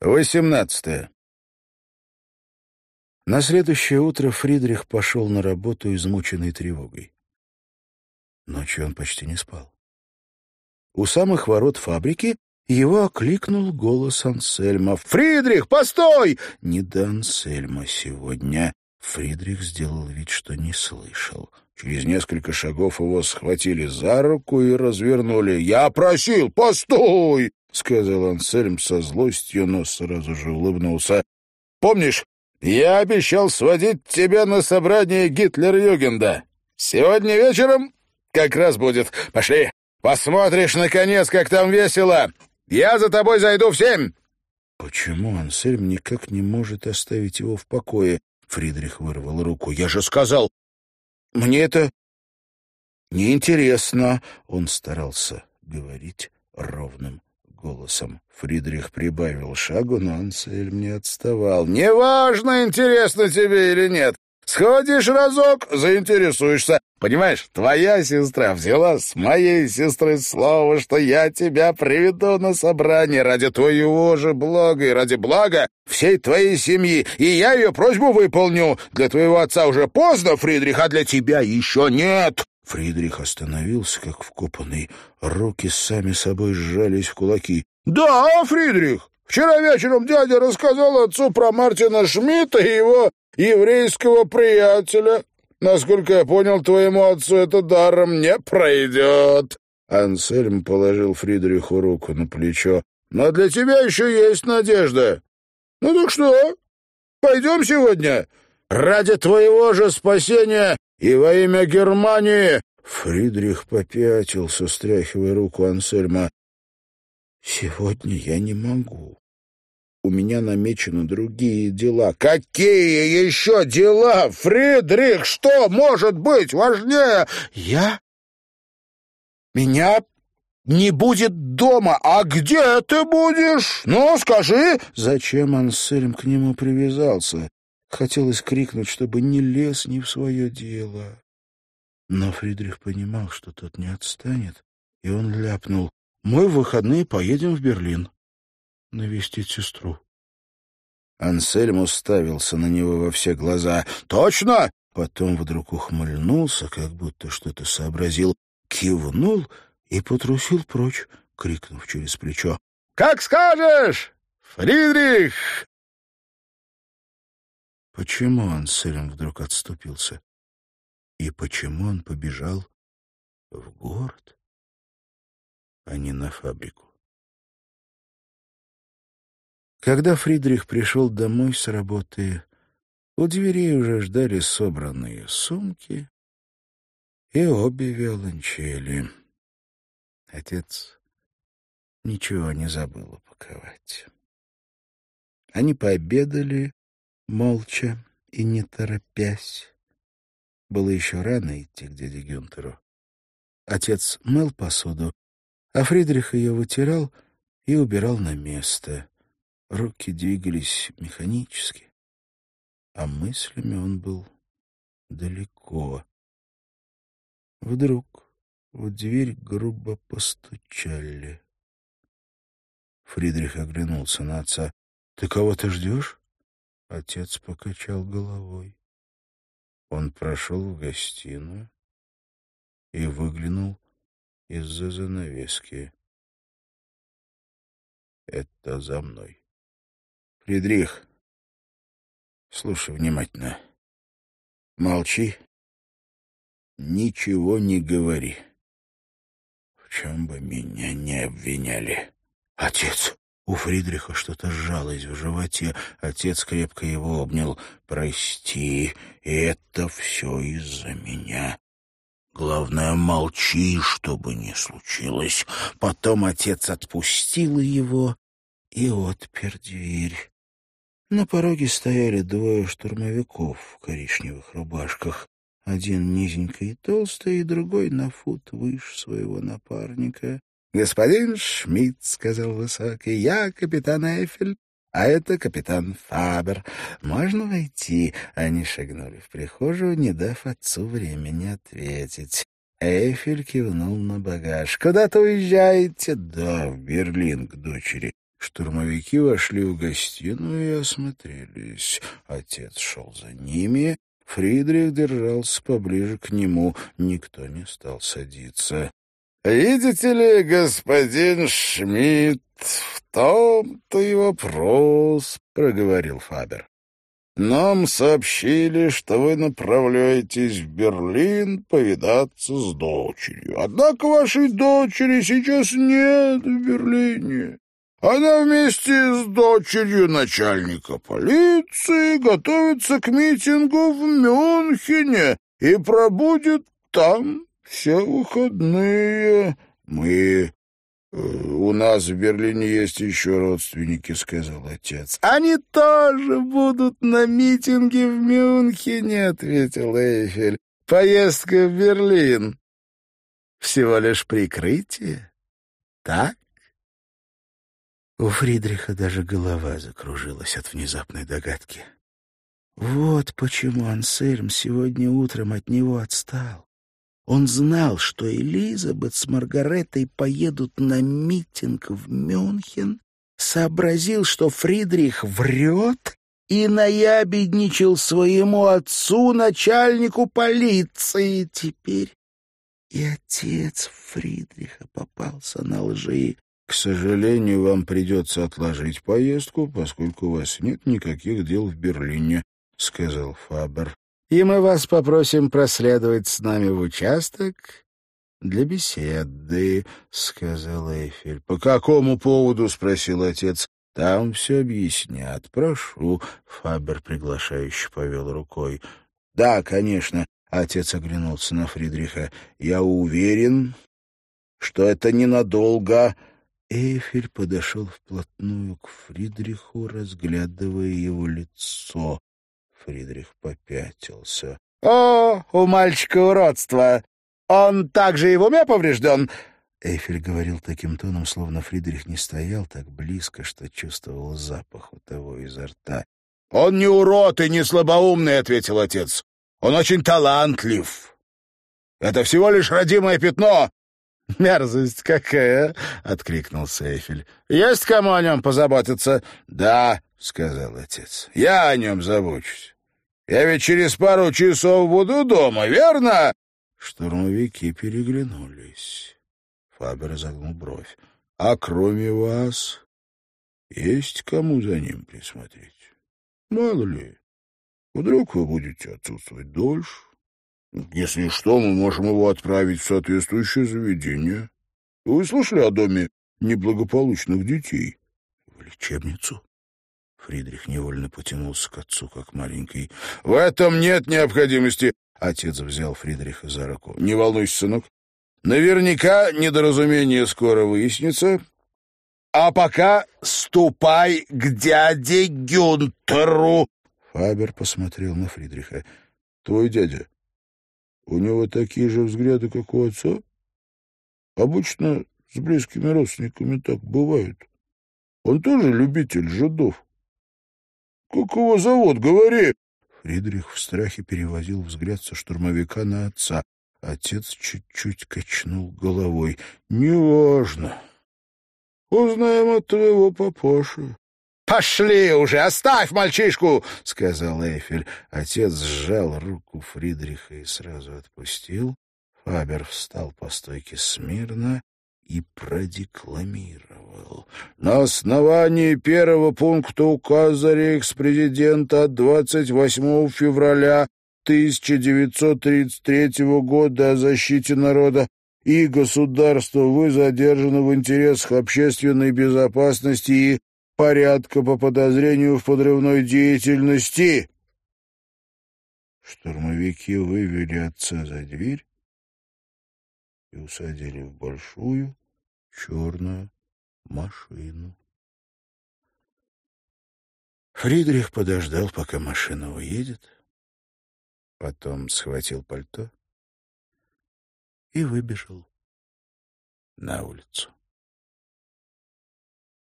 Восемнадцатое. На следующее утро Фридрих пошел на работу, измученный тревогой. Ночью он почти не спал. У самых ворот фабрики его окликнул голос Ансельма. «Фридрих, постой!» «Не до Ансельма сегодня». Фридрих сделал вид, что не слышал. Через несколько шагов его схватили за руку и развернули. «Я просил, постой!» — сказал Ансельм со злостью, но сразу же улыбнулся. — Помнишь, я обещал сводить тебя на собрание Гитлер-Югенда. Сегодня вечером как раз будет. Пошли, посмотришь, наконец, как там весело. Я за тобой зайду в семь. Почему Ансельм никак не может оставить его в покое? Фридрих вырвал руку. Я же сказал, мне это неинтересно. Он старался говорить ровным голосом. Фридрих прибавил шагу, но Ансельм не отставал. «Неважно, интересно тебе или нет. Сходишь разок, заинтересуешься. Понимаешь, твоя сестра взяла с моей сестры слово, что я тебя приведу на собрание ради твоего же блага и ради блага всей твоей семьи, и я ее просьбу выполню. Для твоего отца уже поздно, Фридрих, а для тебя еще нет. Фридрих остановился, как вкопанный. Руки сами собой сжались в кулаки. «Да, Фридрих, вчера вечером дядя рассказал отцу про Мартина Шмидта и его еврейского приятеля. Насколько я понял, твоему отцу это даром не пройдет». Ансельм положил Фридриху руку на плечо. «Но для тебя еще есть надежда. Ну так что, пойдем сегодня? Ради твоего же спасения и во имя Германии...» Фридрих попятился, стряхивая руку Ансельма. «Сегодня я не могу. У меня намечены другие дела». «Какие еще дела, Фридрих? Что может быть важнее?» «Я? Меня не будет дома. А где ты будешь? Ну, скажи!» Зачем Ансельм к нему привязался? Хотелось крикнуть, чтобы не лез не в свое дело. Но Фридрих понимал, что тот не отстанет, и он ляпнул. «Мы в выходные поедем в Берлин навестить сестру». Ансельм уставился на него во все глаза. «Точно!» Потом вдруг ухмыльнулся, как будто что-то сообразил, кивнул и потрусил прочь, крикнув через плечо. «Как скажешь, Фридрих!» Почему Ансельм вдруг отступился? И почему он побежал в город, а не на фабрику? Когда Фридрих пришел домой с работы, у дверей уже ждали собранные сумки и обе виолончели. Отец ничего не забыл упаковать. Они пообедали молча и не торопясь. Было еще рано идти к дяде Гюнтеру. Отец мыл посуду, а Фридрих ее вытирал и убирал на место. Руки двигались механически, а мыслями он был далеко. Вдруг в дверь грубо постучали. Фридрих оглянулся на отца. — Ты кого-то ждешь? Отец покачал головой. Он прошел в гостиную и выглянул из-за занавески. Это за мной. Фридрих, слушай внимательно. Молчи. Ничего не говори. В чем бы меня не обвиняли. Отец! У Фридриха что-то сжалось в животе. Отец крепко его обнял. «Прости, это все из-за меня. Главное, молчи, что бы ни случилось». Потом отец отпустил его и отпер дверь. На пороге стояли двое штурмовиков в коричневых рубашках. Один низенький и толстый, и другой на фут выше своего напарника. «Господин Шмидт», — сказал Высокий, — «я капитан Эйфель, а это капитан Фабер. Можно войти?» Они шагнули в прихожую, не дав отцу времени ответить. Эйфель кивнул на багаж. «Куда-то уезжаете?» «Да, в Берлин, к дочери». Штурмовики вошли в гостиную и осмотрелись. Отец шел за ними. Фридрих держался поближе к нему. Никто не стал садиться. «Видите ли, господин Шмидт, в том-то и вопрос», — проговорил Фабер. «Нам сообщили, что вы направляетесь в Берлин повидаться с дочерью. Однако вашей дочери сейчас нет в Берлине. Она вместе с дочерью начальника полиции готовится к митингу в Мюнхене и пробудет там все выходные. Мы... Э, у нас в Берлине есть еще родственники, — сказал отец. Они тоже будут на митинге в Мюнхене, — ответил Эйфель. Поездка в Берлин. Всего лишь прикрытие. Так? У Фридриха даже голова закружилась от внезапной догадки. Вот почему Ансельм сегодня утром от него отстал. Он знал, что Элизабет с Маргаретой поедут на митинг в Мюнхен, сообразил, что Фридрих врет и наябедничал своему отцу, начальнику полиции. Теперь и отец Фридриха попался на лжи. К сожалению, вам придется отложить поездку, поскольку у вас нет никаких дел в Берлине, — сказал Фабер. И мы вас попросим проследовать с нами в участок для беседы, — сказал Эйфель. — По какому поводу? — спросил отец. — Там все объяснят. Прошу. Фабер приглашающе повел рукой. — Да, конечно. Отец оглянулся на Фридриха. — Я уверен, что это ненадолго. Эйфель подошел вплотную к Фридриху, разглядывая его лицо. Фридрих попятился. — О, у мальчика уродство! Он также и в уме поврежден? Эйфель говорил таким тоном, словно Фридрих не стоял так близко, что чувствовал запах у того изо рта. — Он не урод и не слабоумный, — ответил отец. — Он очень талантлив. Это всего лишь родимое пятно, «Мерзость какая!» — откликнулся Эйфель. «Есть кому о нем позаботиться?» «Да», — сказал отец, — «я о нем забочусь. Я ведь через пару часов буду дома, верно?» Штурмовики переглянулись. Фабер загнул бровь. «А кроме вас есть кому за ним присмотреть? Мало ли, вдруг вы будете отсутствовать дольше?» Если что, мы можем его отправить в соответствующее заведение. Вы слышали о доме неблагополучных детей? В лечебницу? Фридрих невольно потянулся к отцу, как маленький. — В этом нет необходимости! — отец взял Фридриха за руку. — Не волнуйся, сынок. Наверняка недоразумение скоро выяснится. А пока ступай к дяде Гюнтеру. Фабер посмотрел на Фридриха. — Твой дядя у него такие же взгляды, как у отца? Обычно с близкими родственниками так бывает. Он тоже любитель жидов. Как его зовут, говори. Фридрих в страхе перевозил взгляд со штурмовика на отца. Отец чуть-чуть качнул головой. «Неважно. Узнаем от твоего папаши. «Пошли уже, оставь мальчишку!» — сказал Эйфель. Отец сжал руку Фридриха и сразу отпустил. Фабер встал по стойке смирно и продекламировал. «На основании первого пункта указа рейхспрезидента от 28 февраля 1933 года о защите народа и государства вы задержаны в интересах общественной безопасности и порядка по подозрению в подрывной деятельности. Штурмовики вывели отца за дверь и усадили в большую черную машину. Фридрих подождал, пока машина уедет, потом схватил пальто и выбежал на улицу.